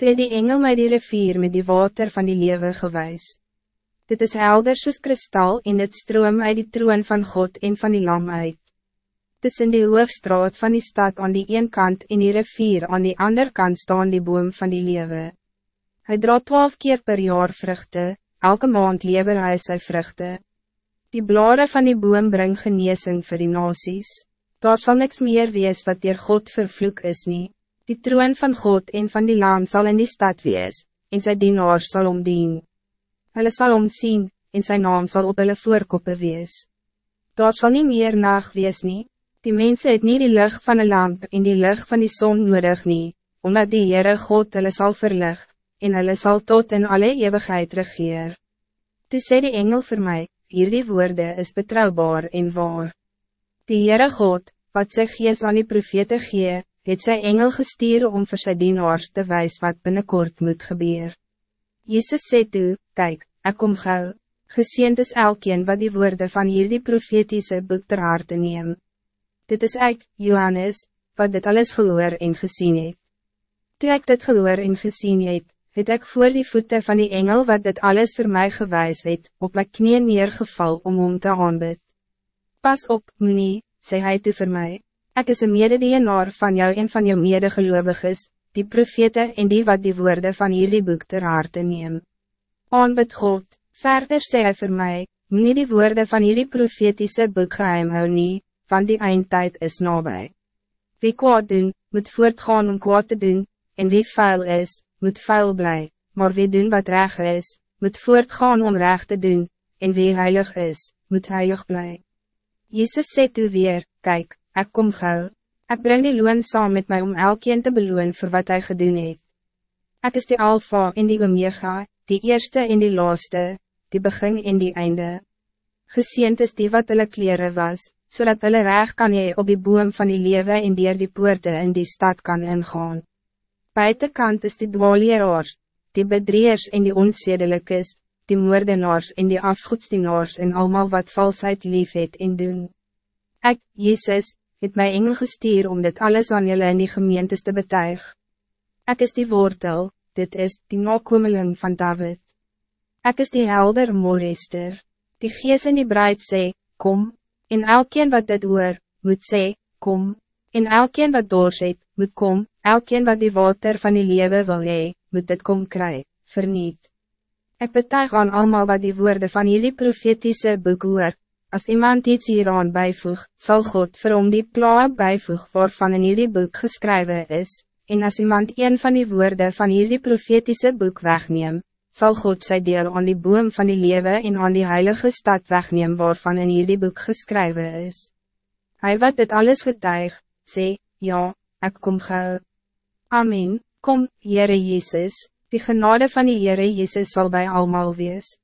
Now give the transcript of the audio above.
Toe die engel my die rivier met die water van die lewe gewys. Dit is helder soos kristal en het stroom uit die troon van God en van die lam uit. Tussen die hoofstraat van die stad aan die een kant en die rivier aan die ander kant staan die boom van die lewe. Hij draait twaalf keer per jaar vruchten, elke maand lever hy sy vruchten. Die blaren van die boom bring geneesing vir die nasies. Daar sal niks meer wees wat dier God vervloek is niet. Die troon van God en van die lam zal in die stad wees, en sy dienaar sal omdien. Hulle sal omsien, en zijn naam zal op hulle voorkoppe wees. Daar zal niet meer nacht wees nie, die mensen het niet die lucht van een lamp en die lucht van die zon nodig nie, omdat die Heere God hulle sal verlig, en hulle sal tot in alle eeuwigheid regeer. Toe sê die engel voor mij, hierdie woorde is betrouwbaar en waar. Die Heere God, wat sy gees aan die profete gee, het sy engel gestuur om vir sy dienaars te wijs wat binnenkort moet gebeuren. Jezus sê toe, kijk, ek kom gauw, geseend is elkeen wat die woorden van hierdie profetiese boek ter harte neem. Dit is ek, Johannes, wat dit alles gehoor en gezien het. Toe ek dit gehoor en gezien het, het ek voor die voeten van die engel wat dit alles voor mij gewijs het, op my knieën neergeval om om te aanbid. Pas op, Moenie, sê hy toe vir my. Ik is een mededienaar van jou en van jou medegeloviges, die profete en die wat die woorden van jullie boek ter harte neem. Aanbid God, verder sê hy vir my, nie die woorden van jullie profetiese boek geheim hou nie, van die eindtijd is nabij. Wie kwaad doen, moet voortgaan om kwaad te doen, en wie vuil is, moet vuil blij, maar wie doen wat reg is, moet voortgaan om recht te doen, en wie heilig is, moet heilig blij. Jezus sê toe weer, kijk, ik kom gauw. Ik breng die loon saam met mij om elkeen te beloon voor wat hij gedoen het. Ik is die alfa in die omega, die eerste in die laaste, die begin in die einde. Geseend is die wat hulle kleren was, zodat hulle reg kan jy op die boom van die lewe en dier die poorte in die stad kan ingaan. Buitenkant is die dwaaleraars, die bedrieers en die onzedelikes, die moordenaars en die afgoedsdienaars en allemaal wat valsheid lief het en doen. Ek, Jezus, het my engel gestuur om dit alles aan jullie in die gemeentes te betuig. Ik is die wortel, dit is die nakomeling van David. Ik is die helder moorester, die gees in die bruid sê, kom, en elkeen wat dit hoor, moet sê, kom, en elkeen wat doorzet, moet kom, elkeen wat die water van die lewe wil hee, moet dit kom kry, verniet. Ik betuig aan allemaal wat die woorden van jullie profetische boek hoor, Als iemand iets hieraan bijvoeg, zal God vir hom die plaag bijvoeg waarvan in hierdie boek geschreven is, en als iemand een van die woorden van hierdie profetische boek wegneem, zal God zijn deel aan die boom van die lewe en aan die heilige stad wegneem waarvan in hierdie boek geschreven is. Hij wat dit alles getuig, sê, ja, ik kom gauw. Amen, kom, Heere Jezus, die genade van die Heere Jezus zal bij allemaal wees.